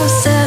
was